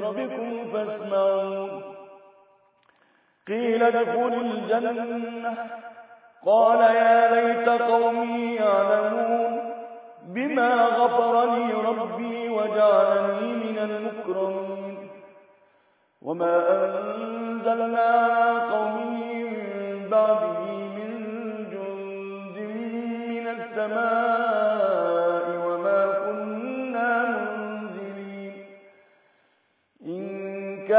بربكم فاسمعون قيل ادخل الجنة. قال يا ليت قومي يعلمون بما غفر لي ربي وجعلني من المكرمين. وما أنزلنا على قومه من بعده من جند من السماء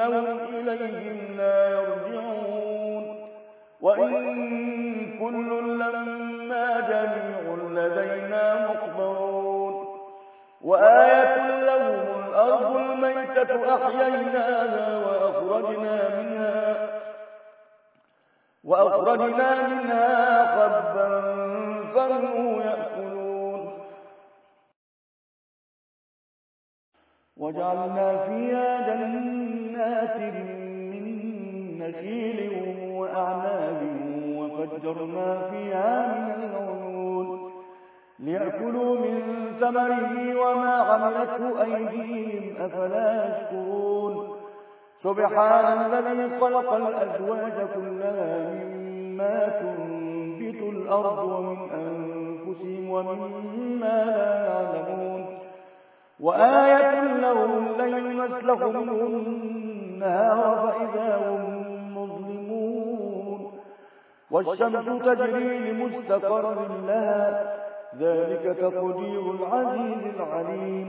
أنهم إليهم لا يرجعون. وإن كل لما جميع لدينا مخبرون. وآية لهم الأرض الميتة أحييناها وأخرجنا منها وأخرجنا منها حبا فمنه يأكلون. وجعلنا عملته أيديهم أفلا يشكرون. سبحان الذي خلق الأزواج كلها مما تنبت الأرض ومن أنفسهم ومما لا يعلمون. وآية لهم الليل نسلخ منه النهار فإذا هم مظلمون. والشمس تجري لمستقر لها ذلك تقدير العزيز العليم.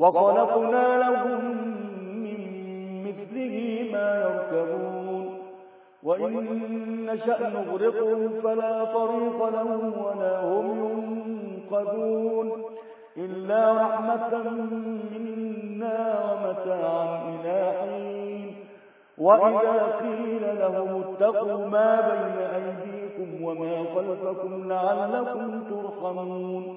وخلقنا لهم من مثله ما يركبون. وإن نشأ نغرقهم فلا طريق لهم ولا هم ينقذون. إلا رحمة منا ومتاعا إلى حين. وإذا قيل لهم اتقوا ما بين أيديكم وما خلفكم لعلكم ترحمون.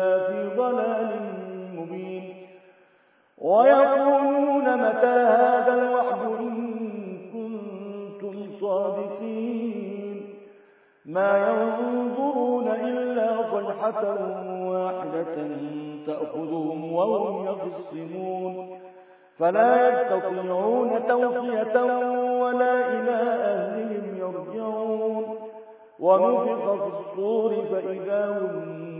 في ضلال مبين. ويقولون متى هذا الوحد إن كنتم صادقين. ما ينظرون إلا صيحة واحدة تأخذهم وهم يخصمون فلا يستطيعون توصية ولا إلى أهلهم يرجعون. ونفق في الصور فإذا هم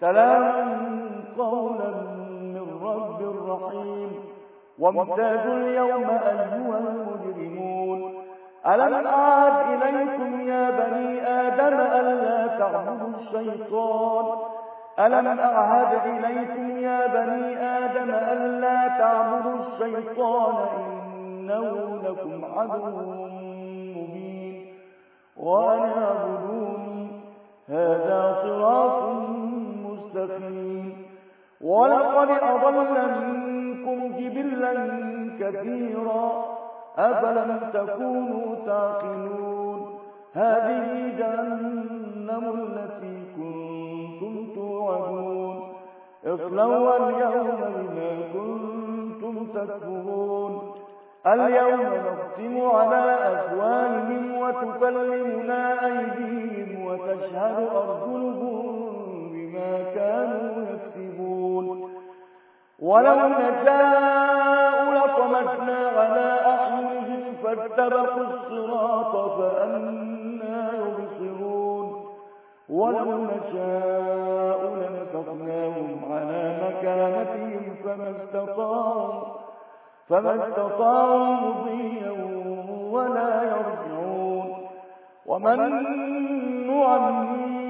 سلام قولا من رب رحيم. وامتاز اليوم أيها المجرمون. ألم أعد إليكم يا بني آدم ألا تعبدوا الشيطان؟ ألم أعهد إليكم يا بني آدم ألا تعبدوا الشيطان؟ إنه لكم عدو مبين. وأن اعبدوني هذا صراط مستقيم ولقد أضل منكم جبلا كثيرا. أفلم تكونوا تعقلون؟ هذه جهنم التي كنتم توعدون. اصلوا اليوم بما كنتم تكفرون. اليوم نختم على أفواههم وتكلمنا أيديهم وتشهد أرجلهم بما كانوا يكسبون. ولو نشاء لطمسنا على أعينهم فاستبقوا الصراط فأنا يبصرون. ولو نشاء لمسخناهم على مكانتهم فما استطاعوا فما استطاعوا مضيا ولا يرجعون. ومن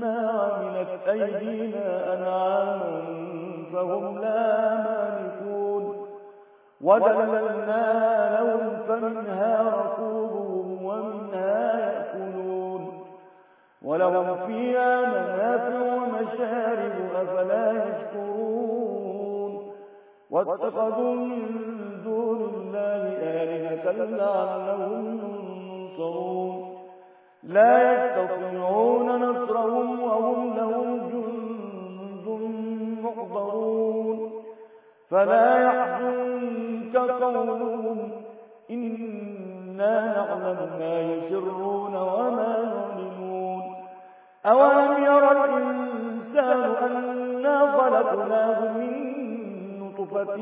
مما عملت أيدينا أنعاما فهم لا مالكون. وذللنا لهم فمنها ركوبهم ومنها يأكلون. ولهم فيها منافع ومشارب أفلا يشكرون. واتخذوا من دون الله آلهة لعلهم ينصرون. لا يستطيعون نصرهم وهم لهم جند محضرون فلا يحزنك قولهم إنا نعلم ما يسرون وما يعلنون. أولم يرى الإنسان أنا خلقناه من نطفة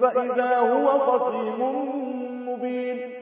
فإذا هو خصيم مبين.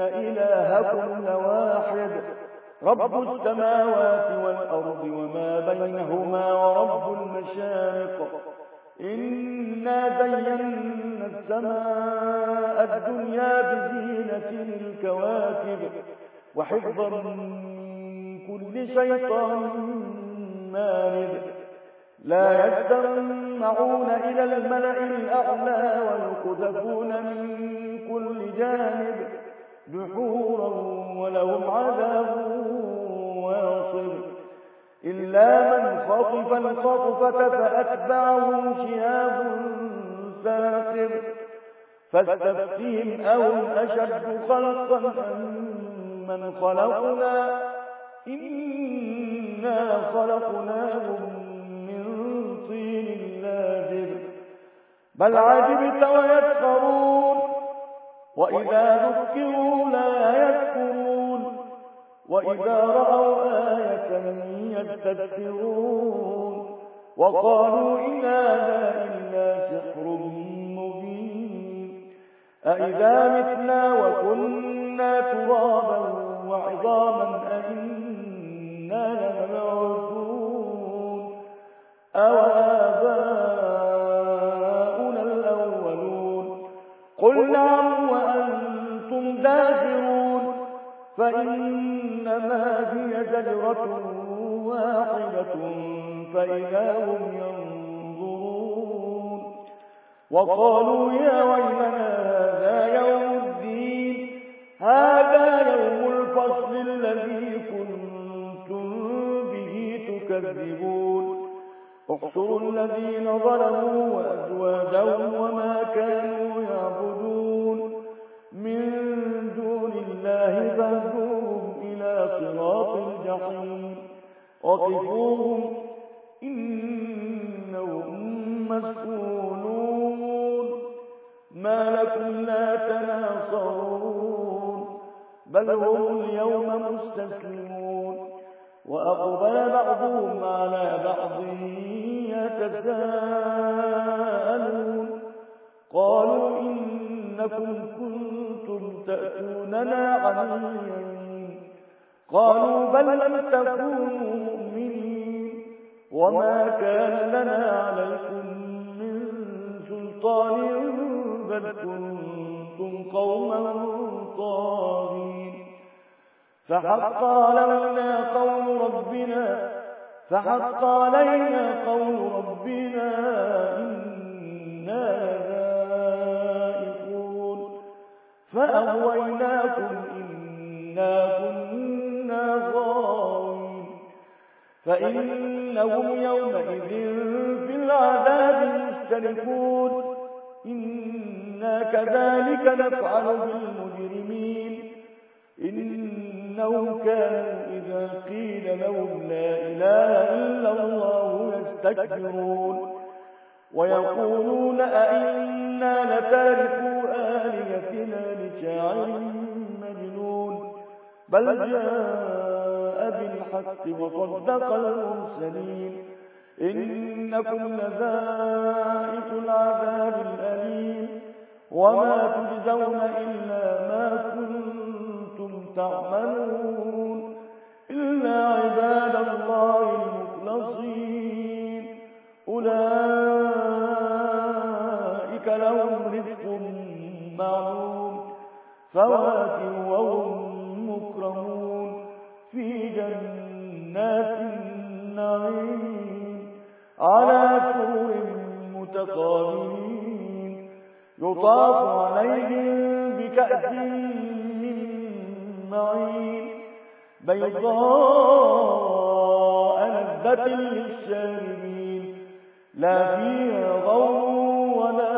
إلهكم لواحد رب السماوات والأرض وما بينهما ورب المشارق زينا السماء الدنيا بزينة الكواكب وحفظا من كل شيطان مارد لا يستمعون إلى الملأ الأعلى ويقذفون من كل جانب دحورا ولهم عذاب واصب. إلا من خطف الخطفة فأتبعه شهاب ساقب. فاستفتهم أهم أشد خلقا من خلقنا؟ إنا خلقناهم بل عجبت ويسخرون وإذا ذكروا لا يذكرون وإذا رأوا آية يستكبرون وقالوا إن هذا إلا سحر مبين. أئذا متنا وكنا ترابا وعظاما أئنا لمبعوثون. أو آباؤنا قل نعم فإنما هي زجرة واحدة فإذا هم ينظرون. وقالوا يا ويلنا هذا يوم الدين هذا يوم الفصل الذي كنتم به تكذبون. احصروا الذين ظلموا وأزواجهم وما كانوا يعبدون. من الله فاهدوهم إلى صراط الجحيم. وقفوهم. إنهم مسؤولون. ما لكم لا تناصرون. بل هم اليوم مستسلمون. وأقبل بعضهم على بعض يتساءلون. قالوا إنكم كنتم تأتوننا عن اليمين قالوا بل لم تكونوا مؤمنين. وما كان لنا عليكم من سلطان بل كنتم قوما طاغين. فحق علينا قول ربنا فحق علينا قول ربنا إنا فأغويناكم إنا كنا غاوين فإنهم يومئذ في العذاب مختلفون إنا كذلك نفعل بالمجرمين إنهم كانوا إذا قيل لهم لا إله إلا الله يستكبرون ويقولون أئنا لتاركوا آلهتنا لشاعر مجنون. بل جاء بالحق وصدق المرسلين. إنكم لذائق العذاب الأليم. وما تجزون إلا ما كنتم تعملون. إلا عباد الله المخلصين. أولئك معلوم فواكه وهم مكرمون. في جنات النعيم على سور متقابلين. يطاف عليهم بكأس من معين. بيضاء لذة للشاربين. لا فيها ضوء ولا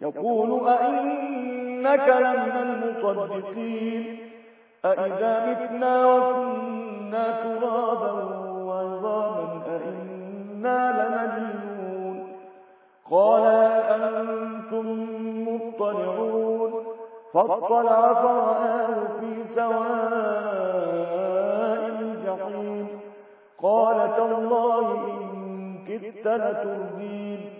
يقول أئنك لمن المصدقين؟ أئذا متنا وكنا ترابا وعظاما أئنا لمدينون قال أنتم مطلعون؟ فاطلع فرآه في سواء الجحيم. قال تالله إن كدت لتردين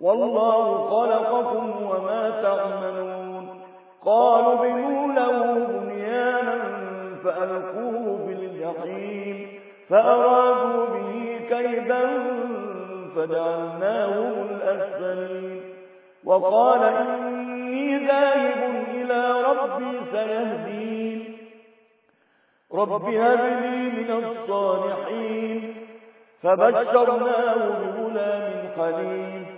والله خلقكم وما تعملون. قالوا بنوا له بنيانا فألقوه في الجحيم فأرادوا به كيدا فجعلناهم الأسفلين. وقال إني ذاهب إلى ربي سيهدين. رب هب لي من الصالحين. فبشرناه بغلام حليم.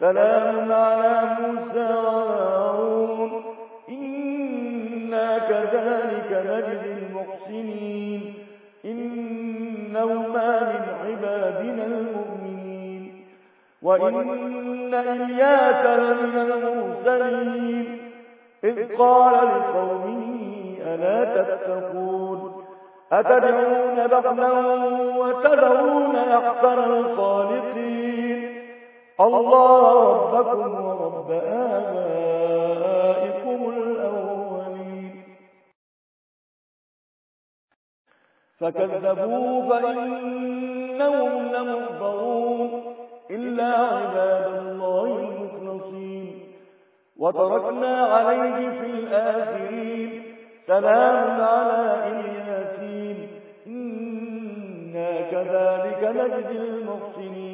سلام على موسى وهارون. إنا كذلك نجزي المحسنين. إنهما من عبادنا المؤمنين. وإن إلياس لمن المرسلين. إذ قال لقومه ألا تتقون؟ أتدعون بغلا وتدعون أحسن الخالقين؟ الله ربكم ورب آبائكم الأولين. فكذبوا فإنهم لمحضرون إلا عباد الله المخلصين. وتركنا عليه في الآخرين. سلام على إلياسين. إنا كذلك نجزي المحسنين.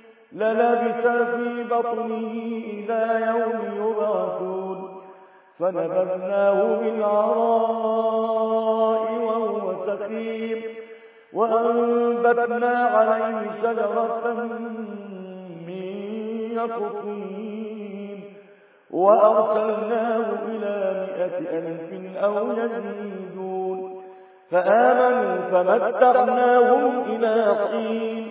للبث في بطنه إلى يوم يبعثون. فنبذناه بالعراء وهو سقيم. وأنبتنا عليه شجرة من يقطين. وأرسلناه إلى مئة ألف أو يزيدون. فآمنوا فمتعناهم إلى حين.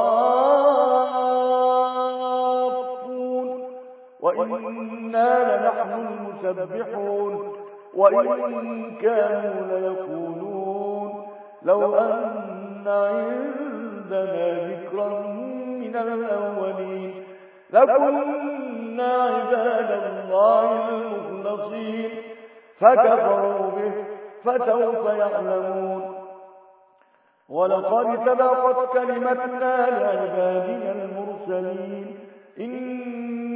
وإنا لنحن المسبحون وإن كانوا ليقولون لو أن عندنا ذكرا من الأولين لكنا عباد الله المخلصين فكفروا به فسوف يعلمون ولقد سبقت كلمتنا لعبادنا المرسلين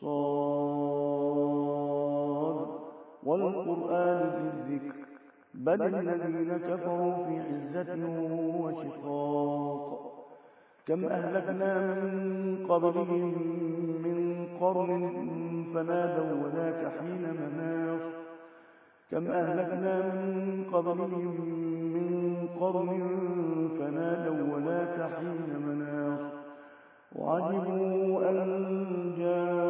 صاد والقرآن بالذكر. بل الذين كفروا في عزة وشقاق. كم أهلكنا من قبلهم من قرن فنادوا وذاك حين مناص. كم أهلكنا من قبلهم من قرن فنادوا وذاك حين مناص. وعجبوا أن جاءهم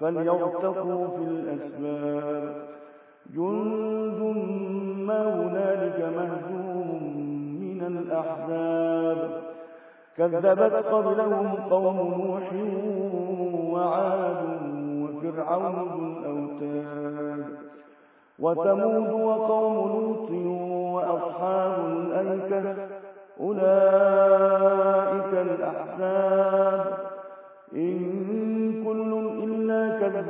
فليرتقوا في الأسباب جند ما هنالك مهزوم من الأحزاب كذبت قبلهم قوم نوح وعاد وفرعون ذو الأوتاد وثمود وقوم لوط وأصحاب الأيكة أولئك الأحزاب إن كل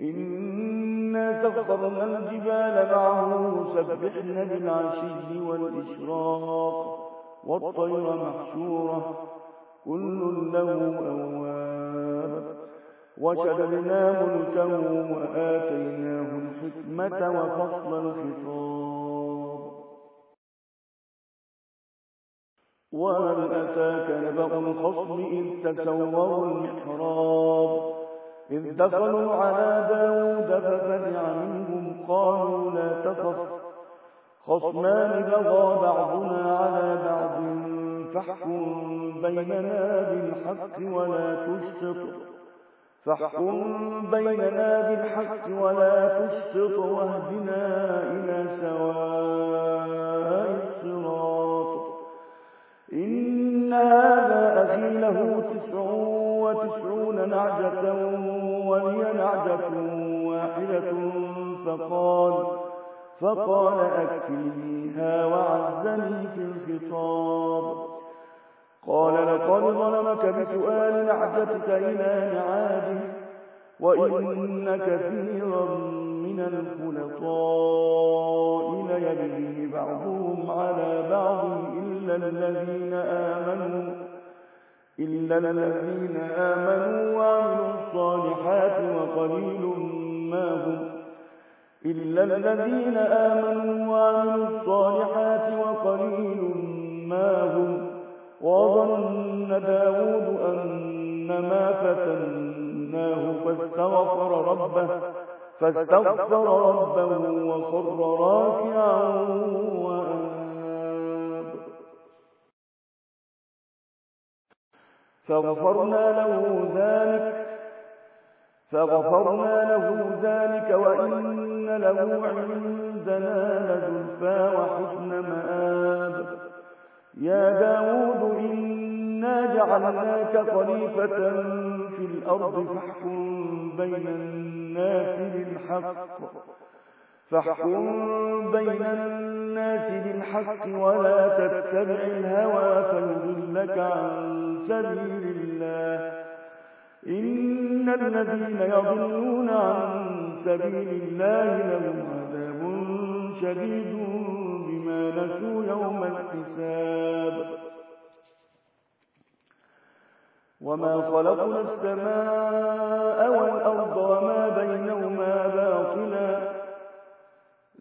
إنا سخرنا الجبال معه يسبحن بالعشي والإشراق والطير محشورة كل له أواب وشددنا ملكه وآتيناه الحكمة وفصل الخطاب وهل أتاك نبأ الخصم إذ تسوروا المحراب إذ دخلوا على داود ففزع منهم قالوا لا تخف. خصمان بغى بعضنا على بعض فاحكم بيننا بالحق ولا تشتط فاحكم بيننا بالحق ولا تشتط واهدنا إلى سواء الصراط. إن هذا أخي له تسع وتسعون نعجة. ولي نعجة واحدة فقال فقال أكفنيها وعزني في الخطاب. قال لقد ظلمك بسؤال نعجتك إلى نعاجه وإن كثيرا من الخلطاء ليبغي بعضهم على بعض إلا الذين آمنوا. إلا الذين آمنوا وعملوا الصالحات وقليل ما هم إلا الذين آمنوا وعملوا الصالحات وقليل ما هم وظن داود أنما فتناه فاستغفر ربه فاستغفر ربه وخر راكعا فغفرنا له ذلك فغفرنا له ذلك وإن له عندنا لزلفى وحسن مآب. يا داود إنا جعلناك خليفة في الأرض فاحكم بين الناس بالحق. فاحكم بين الناس بالحق ولا تتبع الهوى فيضلك عن سبيل الله. إن الذين يضلون عن سبيل الله لهم عذاب شديد بما نسوا يوم الحساب. وما خلقنا السماء والأرض وما بينهما باطلا.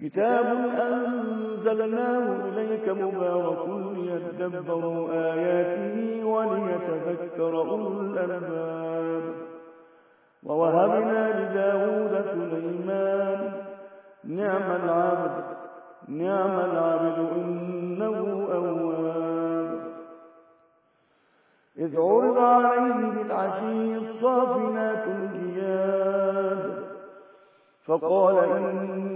كتاب أنزلناه إليك مبارك ليدبروا آياته وليتذكر أولو الألباب ووهبنا لداود سليمان نعم العبد نعم العبد إنه أواب إذ عرض عليه بالعشي الصافنات الجياد فقال إني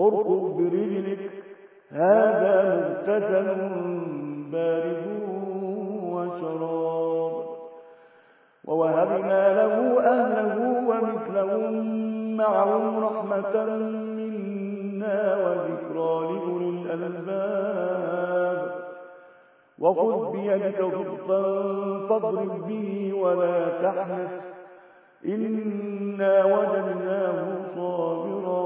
اركض برجلك هذا مغتسل بارد وشراب. ووهبنا له أهله ومثلهم معهم رحمة منا وذكرى لأولي الألباب. وخذ بيدك ضغطا فاضرب به ولا تحنث إنا وجدناه صابرا.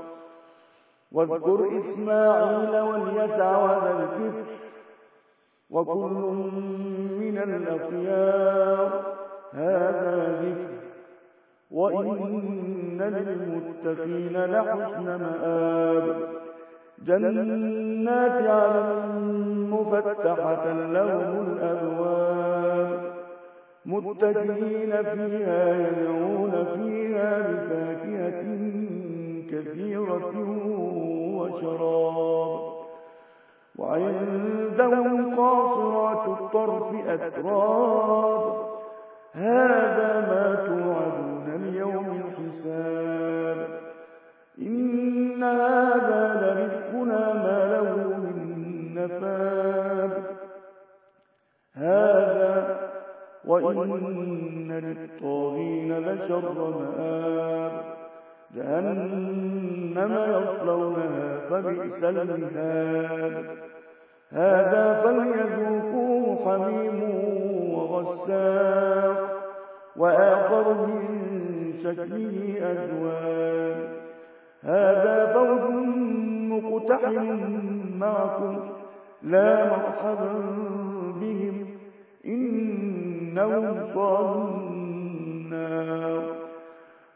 واذكر إسماعيل واليسع وذا الكفر. وكل من الأخيار. هذا ذكر. وإن للمتقين لحسن مآب. جنات عدن مفتحة لهم الأبواب. متكئين فيها يدعون فيها بفاكهة كثيرة وشراب. وعندهم قاصرات الطرف أتراب. هذا ما توعدون ليوم الحساب. إن هذا لرزقنا ما له من نفاب. هذا وإن للطاغين لشر مآب. جهنم يصلونها فبئس المهاد. هذا فليذوقوه حميم وغساق وآخر من شكله أزواج هذا فوج مقتحم معكم لا مرحبا بهم إنهم صالوا النار.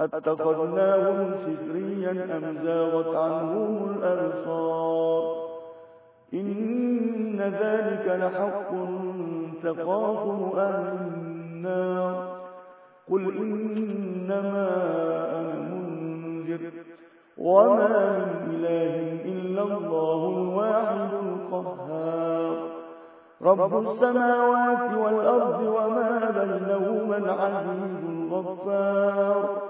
أتخذناهم سسريا أم زاغت عنهم الأبصار؟ إن ذلك لحق تخاف أهل النار. قل إنما أنا منذر. وما من إله إلا الله الواحد القهار. رب السماوات والأرض وما بينهما العزيز الغفار.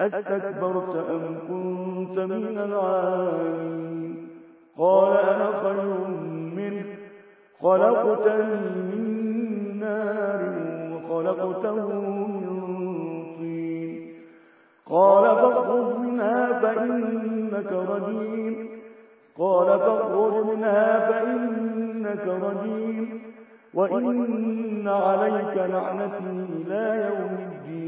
أستكبرت أم كنت من العالمين؟ قال أنا خير منه خلقتني من نار وخلقته من طين. قال فاخرج منها فإنك رجيم. قال فاخرج منها فإنك رجيم. وإن عليك لعنتي إلى يوم الدين.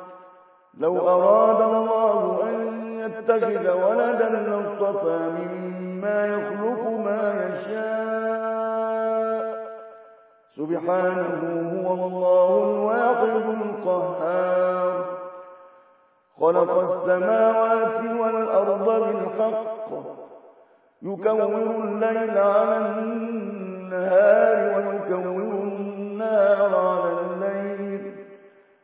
لو أراد الله أن يتخذ ولدا لاصطفى مما يخلق ما يشاء. سبحانه هو الله الواحد القهار. خلق السماوات والأرض بالحق. يكور الليل على النهار ويكور النهار على الليل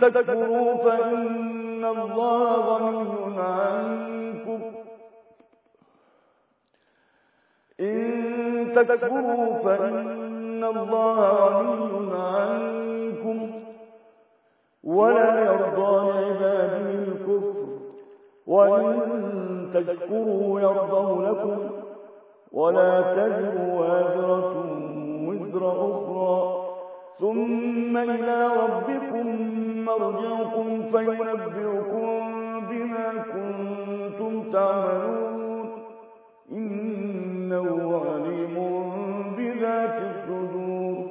تكفروا فإن الله غني عنكم. إن تكفروا فإن الله غني عنكم. ولا يرضى لعباده الكفر. وإن تشكروا يرضه لكم. ولا تزر وازرة وزر أخرى. ثم إلى ربكم مرجعكم فينبئكم بما كنتم تعملون. إنه عليم بذات الصدور.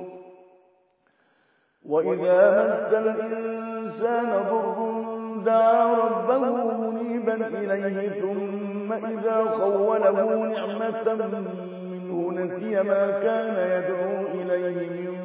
وإذا مس الإنسان ضر دعا ربه منيبا إليه ثم إذا خوله نعمة منه نسي ما كان يدعو إليه من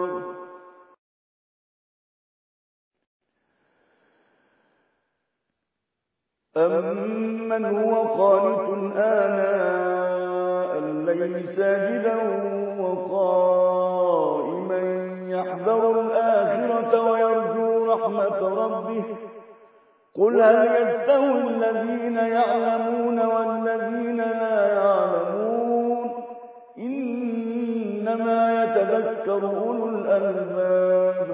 أمن هو خالق آناء الليل ساجدا وقائما يحذر الآخرة ويرجو رحمة ربه قل هل يستوي الذين يعلمون والذين لا يعلمون إنما يتذكر أولو الألباب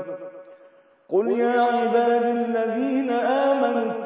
قل يا عباد الذين آمنوا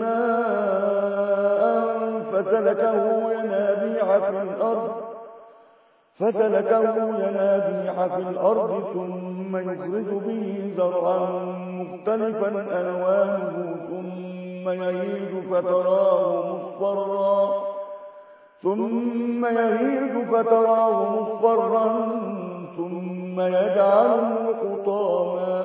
ماء فسلكه ينابيع في الأرض فسلكه ينابيع في الأرض ثم يخرج به زرعا مختلفا ألوانه ثم يهيج فتراه مصفرا ثم يهيج فتراه مصفرا ثم يجعله حطاما.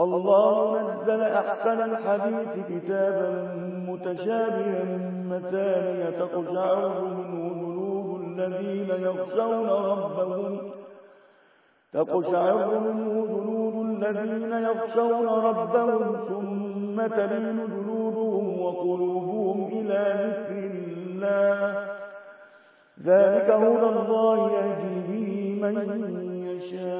الله نزل أحسن الحديث كتابا متشابها مثانية تقشعر منه جنوب الذين يخشون ربهم تقشعر منه جنود الذين يخشون ربهم ثم تلين جنودهم وقلوبهم إلى ذكر الله. ذلك هدى الله يهدي به من يشاء.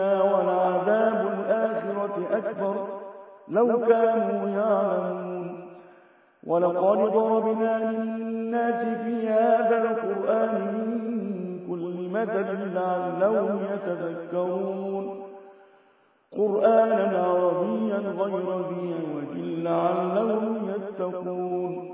والعذاب الآخرة أكبر. لو كانوا يعلمون. ولقد ضربنا للناس في هذا القرآن كل مثل لعلهم يتذكرون. قرآنا عربيا غير ذي عوج لعلهم يتقون.